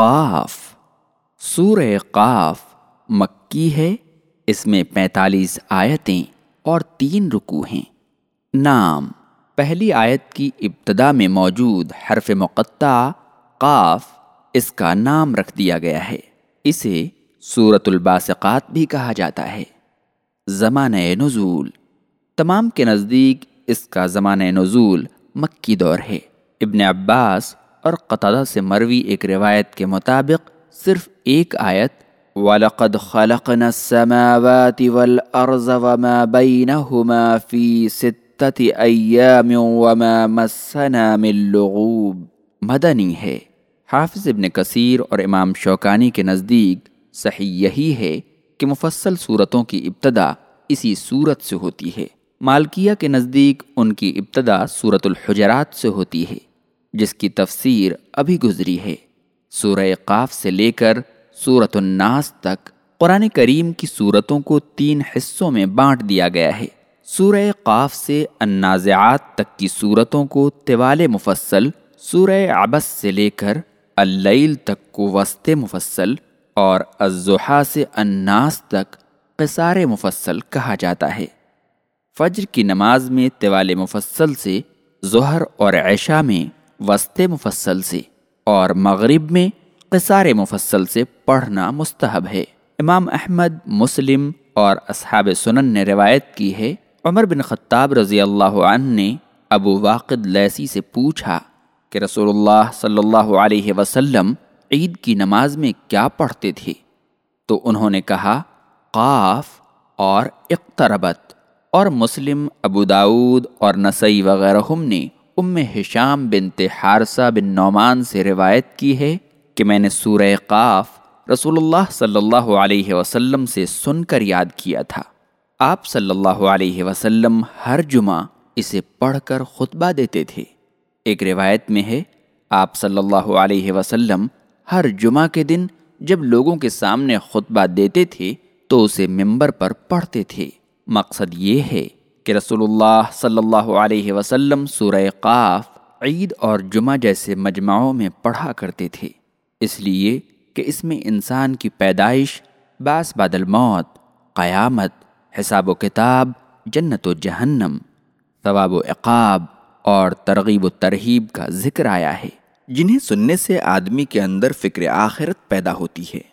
قاف۔ سور قاف مکی ہے۔ اس میں پینتالیس آیتیں اور تین رکو ہیں۔ نام پہلی آیت کی ابتدا میں موجود حرف مقطع قاف اس کا نام رکھ دیا گیا ہے۔ اسے صورت الباسقات بھی کہا جاتا ہے۔ زمانہ نزول تمام کے نزدیک اس کا زمانہ نزول مکی دور ہے۔ ابن عباس اور قطع سے مروی ایک روایت کے مطابق صرف ایک آیت، وَلَقَدْ خَلَقْنَا السَّمَاوَاتِ وَالْأَرْضَ وَمَا بَيْنَهُمَا فِي سِتَّةِ أَيَّامٍ وَمَا مَسَّنَا مِن لُغُوب۔ مدنی ہے۔ حافظ ابن کثیر اور امام شوکانی کے نزدیک صحیح یہی ہے کہ مفصل صورتوں کی ابتدا اسی صورت سے ہوتی ہے۔ مالکیہ کے نزدیک ان کی ابتدا صورت الحجرات سے ہوتی ہے۔ جس کی تفسیر ابھی گزری ہے۔ سورہ قاف سے لے کر صورت الناس تک قرآن کریم کی صورتوں کو تین حصوں میں بانٹ دیا گیا ہے۔ سورہ قاف سے النازعات تک کی صورتوں کو طوال مفصل، سورہ عبس سے لے کر اللیل تک کو وسط مفصل اور الزحا سے الناس تک قصار مفصل کہا جاتا ہے۔ فجر کی نماز میں طوال مفصل سے ظہر اور عشاء میں وسط مفصل سے اور مغرب میں قصار مفصل سے پڑھنا مستحب ہے۔ امام احمد، مسلم اور اصحاب سنن نے روایت کی ہے۔ عمر بن خطاب رضی اللہ عنہ نے ابو واقد لیسی سے پوچھا کہ رسول اللہ صلی اللہ علیہ وسلم عید کی نماز میں کیا پڑھتے تھے؟ تو انہوں نے کہا، قاف اور اقتربت۔ اور مسلم، ابو داود اور نسئی وغیرہ نے ام حشام بنت حارثہ بن نعمان سے روایت کی ہے کہ میں نے سورہ قاف رسول اللہ صلی اللہ علیہ وسلم سے سن کر یاد کیا تھا۔ آپ صلی اللہ علیہ وسلم ہر جمعہ اسے پڑھ کر خطبہ دیتے تھے۔ ایک روایت میں ہے، آپ صلی اللہ علیہ وسلم ہر جمعہ کے دن جب لوگوں کے سامنے خطبہ دیتے تھے تو اسے ممبر پر پڑھتے تھے۔ مقصد یہ ہے کہ رسول اللہ صلی اللہ علیہ وسلم سورہ قاف عید اور جمعہ جیسے مجمعوں میں پڑھا کرتے تھے۔ اس لیے کہ اس میں انسان کی پیدائش باس بعد الموت، قیامت، حساب و کتاب، جنت و جہنم، ثواب و عقاب اور ترغیب و ترہیب کا ذکر آیا ہے، جنہیں سننے سے آدمی کے اندر فکر آخرت پیدا ہوتی ہے۔